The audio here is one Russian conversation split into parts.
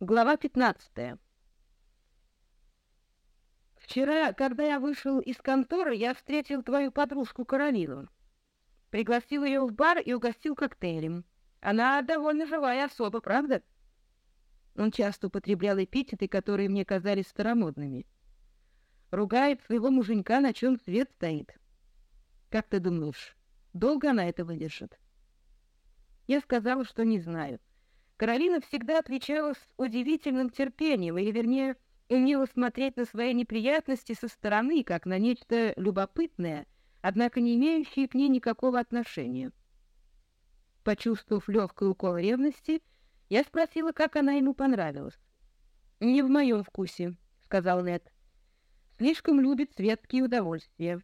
Глава 15. Вчера, когда я вышел из конторы, я встретил твою подружку Каролину. Пригласил ее в бар и угостил коктейлем. Она довольно живая особа, правда? Он часто употреблял эпитеты, которые мне казались старомодными. Ругает своего муженька, на чем свет стоит. Как ты думаешь, долго она это выдержит? Я сказала, что не знаю. Каролина всегда отличалась удивительным терпением, или, вернее, умела смотреть на свои неприятности со стороны, как на нечто любопытное, однако не имеющее к ней никакого отношения. Почувствовав легкий укол ревности, я спросила, как она ему понравилась. «Не в моем вкусе», — сказал Нед. «Слишком любит светские удовольствия».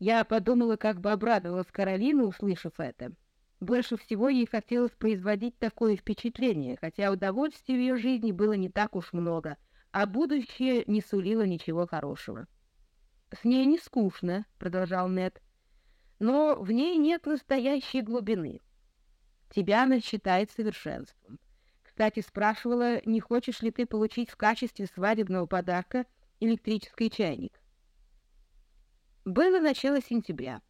Я подумала, как бы обрадовалась Каролина, услышав это. Больше всего ей хотелось производить такое впечатление, хотя удовольствий в ее жизни было не так уж много, а будущее не сулило ничего хорошего. «С ней не скучно», — продолжал Нед, — «но в ней нет настоящей глубины. Тебя она считает совершенством. Кстати, спрашивала, не хочешь ли ты получить в качестве свадебного подарка электрический чайник?» Было начало сентября.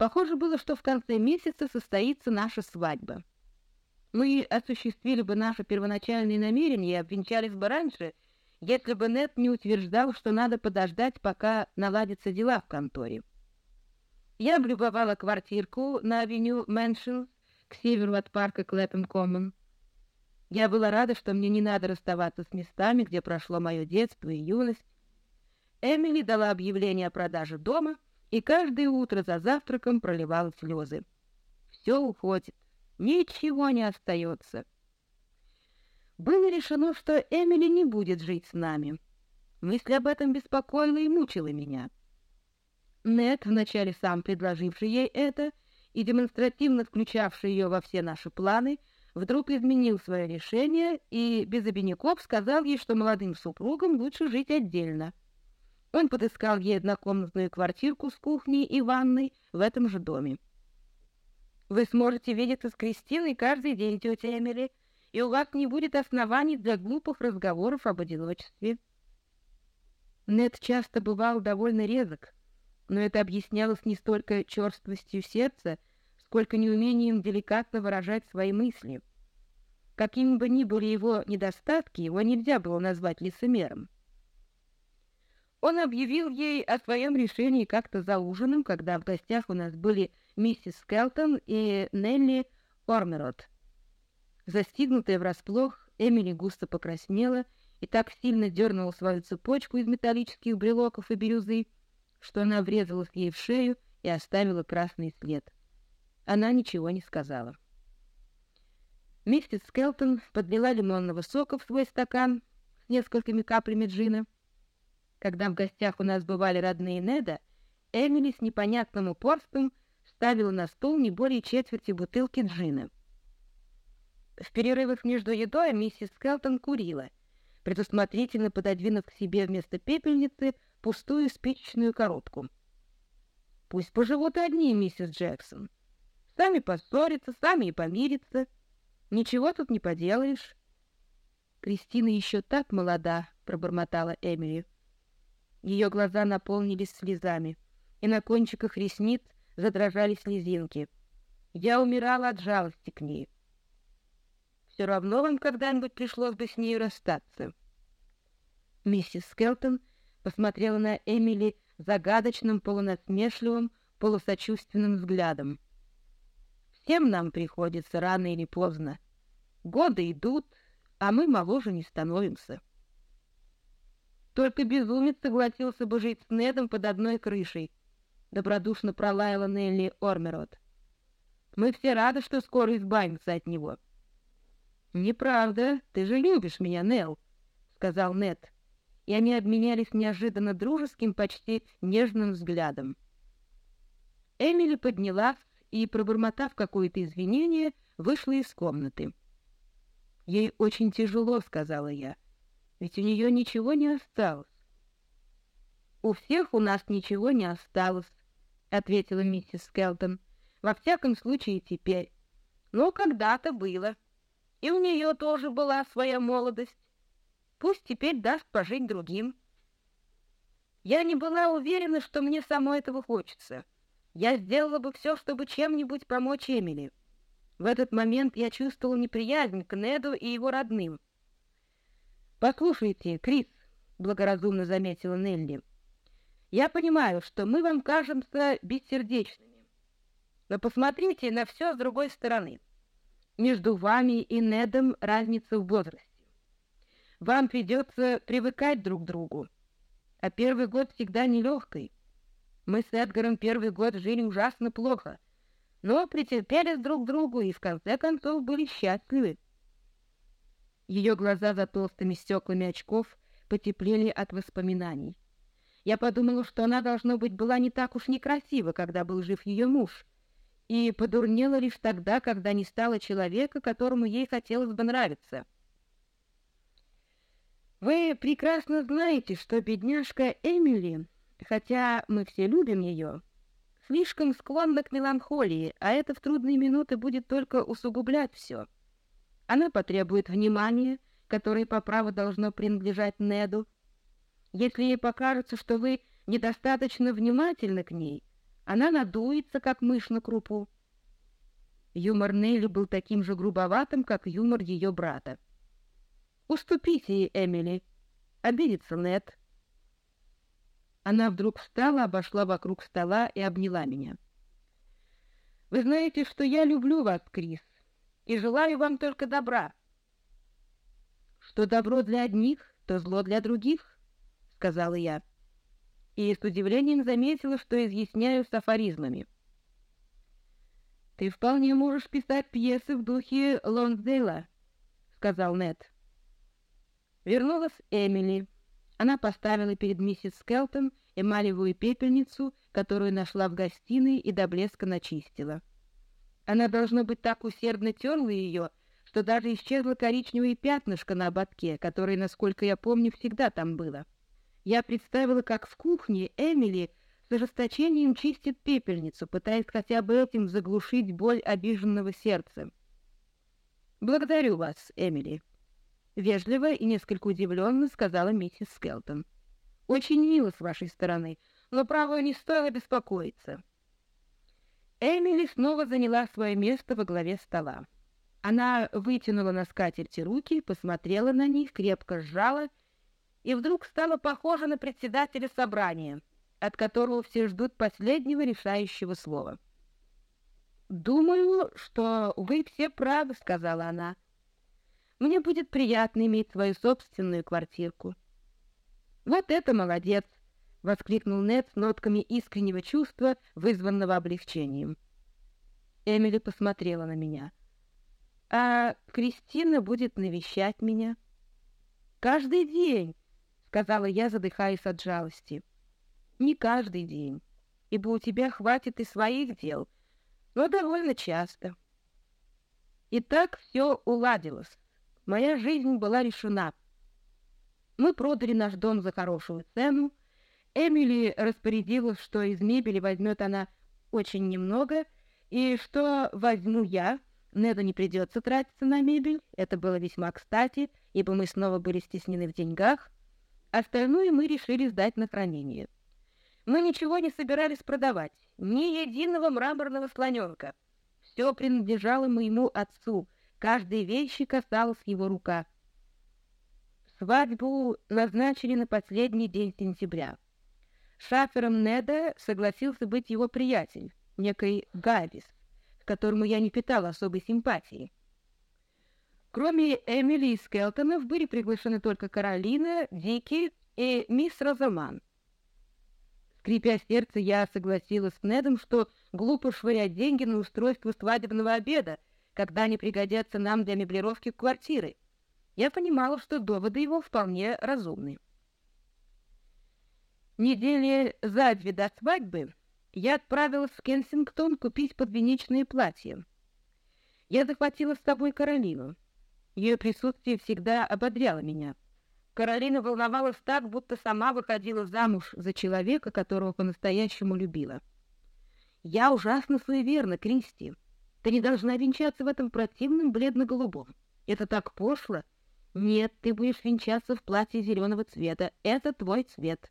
Похоже было, что в конце месяца состоится наша свадьба. Мы осуществили бы наше первоначальное намерение и обвенчались бы раньше, если бы Нед не утверждал, что надо подождать, пока наладятся дела в конторе. Я облюбовала квартирку на авеню Мэншнс к северу от парка Клэпем Коммон. Я была рада, что мне не надо расставаться с местами, где прошло мое детство и юность. Эмили дала объявление о продаже дома — и каждое утро за завтраком проливал слезы. Все уходит, ничего не остается. Было решено, что Эмили не будет жить с нами. Мысль об этом беспокоила и мучила меня. Нет, вначале сам предложивший ей это и демонстративно включавший ее во все наши планы, вдруг изменил свое решение и без обиняков сказал ей, что молодым супругам лучше жить отдельно. Он подыскал ей однокомнатную квартирку с кухней и ванной в этом же доме. Вы сможете видеться с Кристиной каждый день, тетя Эмили, и у вас не будет оснований для глупых разговоров об одиночестве. Нед часто бывал довольно резок, но это объяснялось не столько черствостью сердца, сколько неумением деликатно выражать свои мысли. Какими бы ни были его недостатки, его нельзя было назвать лицемером. Он объявил ей о своем решении как-то за ужином, когда в гостях у нас были миссис Скелтон и Нелли Ормерот. Застигнутая врасплох, Эмили густо покраснела и так сильно дернула свою цепочку из металлических брелоков и бирюзы, что она врезалась ей в шею и оставила красный след. Она ничего не сказала. Миссис Скелтон подлила лимонного сока в свой стакан с несколькими каплями джина, когда в гостях у нас бывали родные Неда, Эмили с непонятным упорством ставила на стол не более четверти бутылки джина. В перерывах между едой миссис Скелтон курила, предусмотрительно пододвинув к себе вместо пепельницы пустую спичечную коробку. «Пусть поживут одни, миссис Джексон. Сами поссорятся, сами и помирятся. Ничего тут не поделаешь». «Кристина еще так молода», — пробормотала Эмили. Ее глаза наполнились слезами, и на кончиках ресниц задрожали слезинки. Я умирала от жалости к ней. Все равно вам когда-нибудь пришлось бы с ней расстаться. Миссис Скелтон посмотрела на Эмили загадочным, полунасмешливым, полусочувственным взглядом. Всем нам приходится рано или поздно. Годы идут, а мы моложе не становимся. Только безумец согласился бы жить с Недом под одной крышей, — добродушно пролаяла Нелли Ормерот. Мы все рады, что скоро избавимся от него. — Неправда, ты же любишь меня, Нелл, — сказал Нед, и они обменялись неожиданно дружеским, почти нежным взглядом. Эмили поднялась и, пробормотав какое-то извинение, вышла из комнаты. «Ей очень тяжело», — сказала я ведь у нее ничего не осталось. «У всех у нас ничего не осталось», — ответила миссис Скелтон. «Во всяком случае, теперь. Но когда-то было. И у нее тоже была своя молодость. Пусть теперь даст пожить другим. Я не была уверена, что мне само этого хочется. Я сделала бы все, чтобы чем-нибудь помочь Эмили. В этот момент я чувствовала неприязнь к Неду и его родным. «Послушайте, Крис», — благоразумно заметила Нелли, — «я понимаю, что мы вам кажемся бессердечными, но посмотрите на все с другой стороны. Между вами и Недом разница в возрасте. Вам придется привыкать друг к другу, а первый год всегда нелегкий. Мы с Эдгаром первый год жили ужасно плохо, но претерпели друг другу и в конце концов были счастливы. Ее глаза за толстыми стеклами очков потеплели от воспоминаний. Я подумала, что она, должно быть, была не так уж некрасива, когда был жив ее муж, и подурнела лишь тогда, когда не стала человека, которому ей хотелось бы нравиться. Вы прекрасно знаете, что бедняжка Эмили хотя мы все любим ее, слишком склонна к меланхолии, а это в трудные минуты будет только усугублять все. Она потребует внимания, которое по праву должно принадлежать Неду. Если ей покажется, что вы недостаточно внимательны к ней, она надуется, как мышь на крупу. Юмор Нелли был таким же грубоватым, как юмор ее брата. «Уступите ей, Эмили. Обидится Нед. Она вдруг встала, обошла вокруг стола и обняла меня. «Вы знаете, что я люблю вас, Крис, и желаю вам только добра». «Что добро для одних, то зло для других», — сказала я, и с удивлением заметила, что изъясняю с афоризмами. «Ты вполне можешь писать пьесы в духе Лонсдейла», — сказал Нед. Вернулась Эмили. Она поставила перед миссис Скелтон эмалевую пепельницу, которую нашла в гостиной и до блеска начистила. Она, должно быть, так усердно терла ее, что даже исчезло коричневое пятнышко на ободке, которое, насколько я помню, всегда там было. Я представила, как в кухне Эмили с ожесточением чистит пепельницу, пытаясь хотя бы этим заглушить боль обиженного сердца. «Благодарю вас, Эмили», Вежливо и несколько удивленно сказала миссис Скелтон. «Очень мило с вашей стороны, но, право, не стоило беспокоиться». Эмили снова заняла свое место во главе стола. Она вытянула на скатерти руки, посмотрела на них, крепко сжала и вдруг стала похожа на председателя собрания, от которого все ждут последнего решающего слова. «Думаю, что вы все правы», — сказала она. Мне будет приятно иметь свою собственную квартирку. Вот это молодец, воскликнул Нед с нотками искреннего чувства, вызванного облегчением. Эмили посмотрела на меня. А Кристина будет навещать меня каждый день, сказала я, задыхаясь от жалости. Не каждый день, ибо у тебя хватит и своих дел, но довольно часто. И так все уладилось. Моя жизнь была решена. Мы продали наш дом за хорошую цену. Эмили распорядилась, что из мебели возьмет она очень немного, и что возьму я. Неду не придется тратиться на мебель. Это было весьма кстати, ибо мы снова были стеснены в деньгах. Остальное мы решили сдать на хранение. Мы ничего не собирались продавать, ни единого мраморного слоненка. Все принадлежало моему отцу — Каждой вещи касалась его рука. Свадьбу назначили на последний день сентября. Шафером Неда согласился быть его приятель, некий Гавис, к которому я не питала особой симпатии. Кроме Эмили и Скелтонов были приглашены только Каролина, Дики и мисс Розаман. Скрипя сердце, я согласилась с Недом, что глупо швырять деньги на устройство свадебного обеда, когда они пригодятся нам для меблировки квартиры. Я понимала, что доводы его вполне разумны. Недели за две до свадьбы я отправилась в Кенсингтон купить подвенечные платья. Я захватила с собой Каролину. Ее присутствие всегда ободряло меня. Каролина волновалась так, будто сама выходила замуж за человека, которого по-настоящему любила. «Я ужасно суеверна, Кристи», ты не должна венчаться в этом противном бледно-голубом. Это так пошло. Нет, ты будешь венчаться в платье зеленого цвета. Это твой цвет.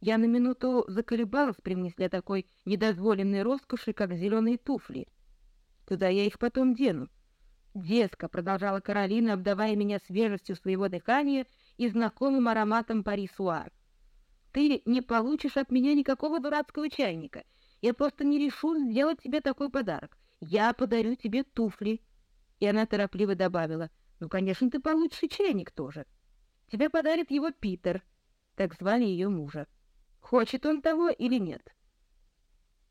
Я на минуту заколебалась при мысли о такой недозволенной роскоши, как зеленые туфли. Куда я их потом дену? Детка, продолжала Каролина, обдавая меня свежестью своего дыхания и знакомым ароматом Пари-Суар. Ты не получишь от меня никакого дурацкого чайника. Я просто не решу сделать тебе такой подарок. Я подарю тебе туфли. И она торопливо добавила, ну, конечно, ты получишь и чайник тоже. Тебе подарит его Питер, так звали ее мужа. Хочет он того или нет?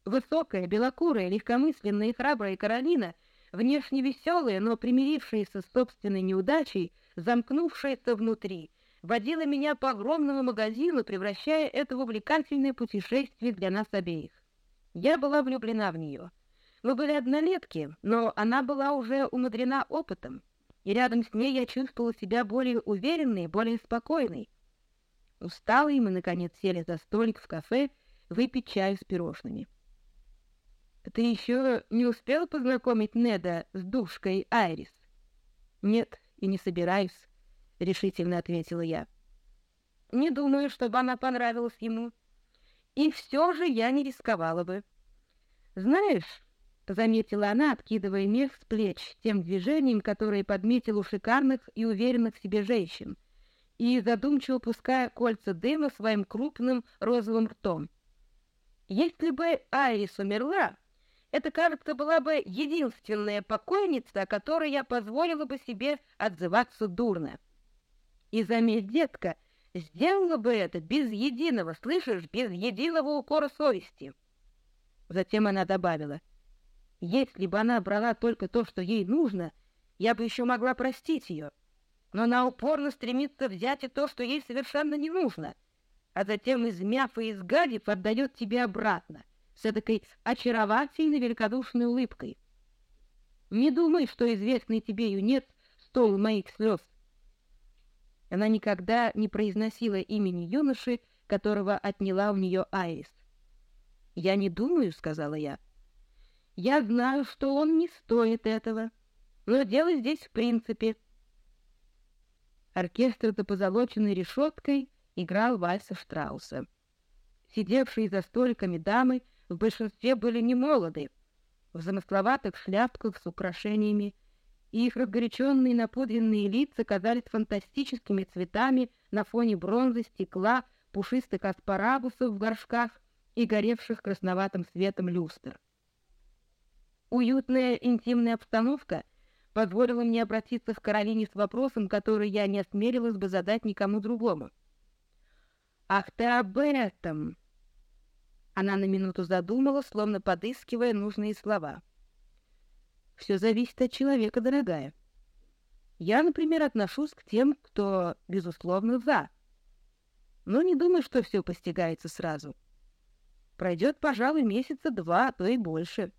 Высокая, белокурая, легкомысленная и храбрая Каролина, внешне веселая, но примирившаяся с собственной неудачей, замкнувшаяся внутри, водила меня по огромному магазину, превращая это в увлекательное путешествие для нас обеих. Я была влюблена в нее. Мы были однолетки, но она была уже умудрена опытом, и рядом с ней я чувствовала себя более уверенной, более спокойной. Усталые мы, наконец, сели за столик в кафе выпить чаю с пирожными. Ты еще не успел познакомить Неда с душкой Айрис? Нет, и не собираюсь, решительно ответила я. Не думаю, чтобы она понравилась ему. И все же я не рисковала бы. Знаешь, заметила она, откидывая мех с плеч тем движением, которое подметил у шикарных и уверенных в себе женщин, и задумчиво пуская кольца дыма своим крупным розовым ртом. Если бы Айрис умерла, это, кажется, была бы единственная покойница, о которой я позволила бы себе отзываться дурно. И заметь, детка, сделала бы это без единого, слышишь, без единого укора совести. Затем она добавила, если бы она брала только то, что ей нужно, я бы еще могла простить ее. Но она упорно стремится взять и то, что ей совершенно не нужно, а затем, измяв и изгадив, отдает тебе обратно — с этой очаровательной великодушной улыбкой. Не думай, что известный тебе юнец стол моих слез. Она никогда не произносила имени юноши, которого отняла у нее Айрис. «Я не думаю», — сказала я. «Я знаю, что он не стоит этого, но дело здесь в принципе». Оркестр за позолоченной решеткой играл вальса Штрауса. Сидевшие за столиками дамы в большинстве были немолоды, в замысловатых шляпках с украшениями, и их разгоряченные напудренные лица казались фантастическими цветами на фоне бронзы, стекла, пушистых аспарагусов в горшках и горевших красноватым светом люстр. Уютная интимная обстановка позволила мне обратиться к Каролине с вопросом, который я не осмелилась бы задать никому другому. «Ах ты об этом!» Она на минуту задумалась, словно подыскивая нужные слова. Все зависит от человека, дорогая. Я, например, отношусь к тем, кто, безусловно, за. Но не думаю, что все постигается сразу. Пройдет, пожалуй, месяца два, а то и больше.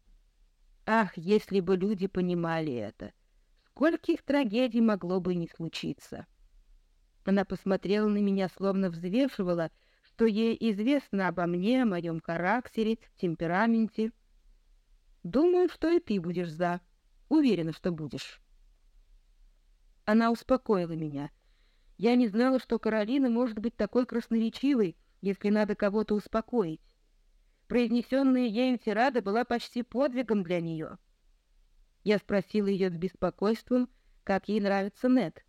Ах, если бы люди понимали это! Скольких трагедий могло бы не случиться! Она посмотрела на меня, словно взвешивала — что ей известно обо мне, о моем характере, темпераменте. Думаю, что и ты будешь за. Уверена, что будешь. Она успокоила меня. Я не знала, что Каролина может быть такой красноречивой, если надо кого-то успокоить. Произнесенная ею тирада была почти подвигом для нее. Я спросила ее с беспокойством, как ей нравится Нет.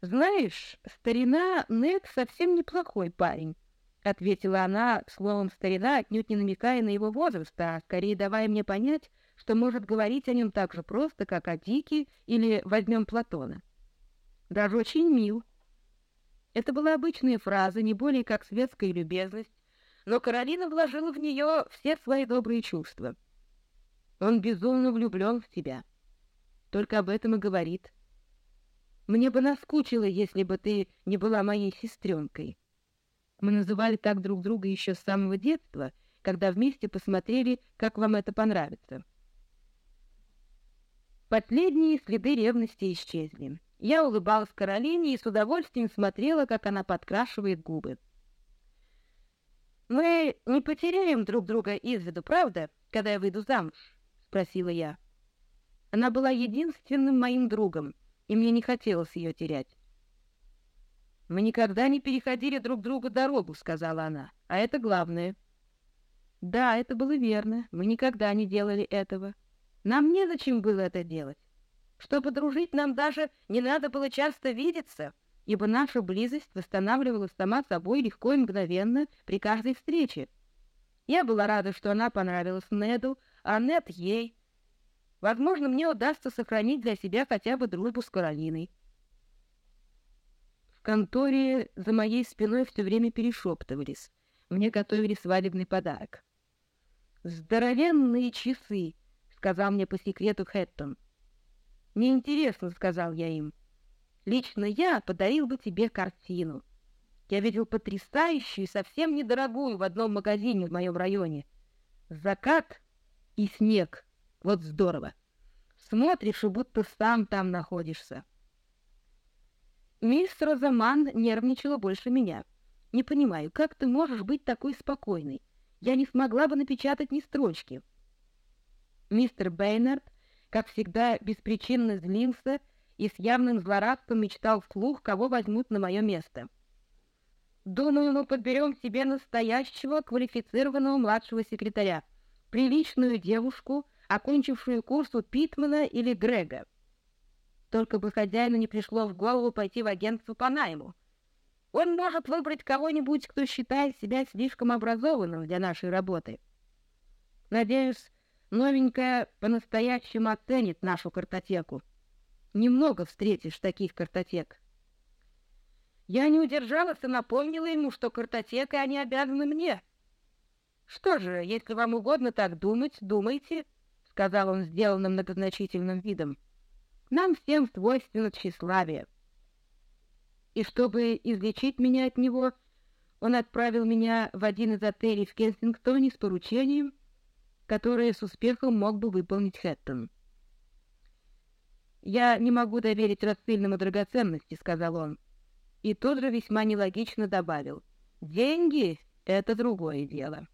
«Знаешь, старина Нед совсем неплохой парень», — ответила она, словом «старина», отнюдь не намекая на его возраст, а скорее давая мне понять, что может говорить о нем так же просто, как о Дике или возьмем Платона. Даже очень мил. Это была обычная фраза, не более как светская любезность, но Каролина вложила в нее все свои добрые чувства. Он безумно влюблен в тебя. Только об этом и говорит. Мне бы наскучило, если бы ты не была моей сестренкой. Мы называли так друг друга еще с самого детства, когда вместе посмотрели, как вам это понравится. Последние следы ревности исчезли. Я улыбалась Каролине и с удовольствием смотрела, как она подкрашивает губы. «Мы не потеряем друг друга из виду, правда, когда я выйду замуж?» — спросила я. Она была единственным моим другом, и мне не хотелось ее терять. «Мы никогда не переходили друг другу дорогу», — сказала она, — «а это главное». Да, это было верно, мы никогда не делали этого. Нам незачем было это делать. Чтобы дружить, нам даже не надо было часто видеться, ибо наша близость восстанавливалась сама собой легко и мгновенно при каждой встрече. Я была рада, что она понравилась Неду, а Нед ей. Возможно, мне удастся сохранить для себя хотя бы дружбу с Каролиной конторе за моей спиной все время перешептывались. Мне готовили свадебный подарок. «Здоровенные часы!» — сказал мне по секрету Хэттон. «Неинтересно», — сказал я им. «Лично я подарил бы тебе картину. Я видел потрясающую, совсем недорогую в одном магазине в моем районе. Закат и снег. Вот здорово. Смотришь, и будто сам там находишься». Мисс Розаман нервничала больше меня. «Не понимаю, как ты можешь быть такой спокойной? Я не смогла бы напечатать ни строчки». Мистер Бейнард, как всегда, беспричинно злился и с явным злорадством мечтал вслух, кого возьмут на мое место. «Думаю, мы подберем себе настоящего квалифицированного младшего секретаря, приличную девушку, окончившую курс у Питмана или Грега. Только бы хозяину не пришло в голову пойти в агентство по найму. Он может выбрать кого-нибудь, кто считает себя слишком образованным для нашей работы. Надеюсь, новенькая по-настоящему оценит нашу картотеку. Немного встретишь таких картотек. Я не удержалась и напомнила ему, что картотекой они обязаны мне. Что же, если вам угодно так думать, думайте, — сказал он сделанным многозначительным видом. Нам всем свойственно тщеславие. И чтобы излечить меня от него, он отправил меня в один из отелей в Кенсингтоне с поручением, которое с успехом мог бы выполнить Хэттон. «Я не могу доверить рассыльному драгоценности», — сказал он. И тот же весьма нелогично добавил. «Деньги — это другое дело».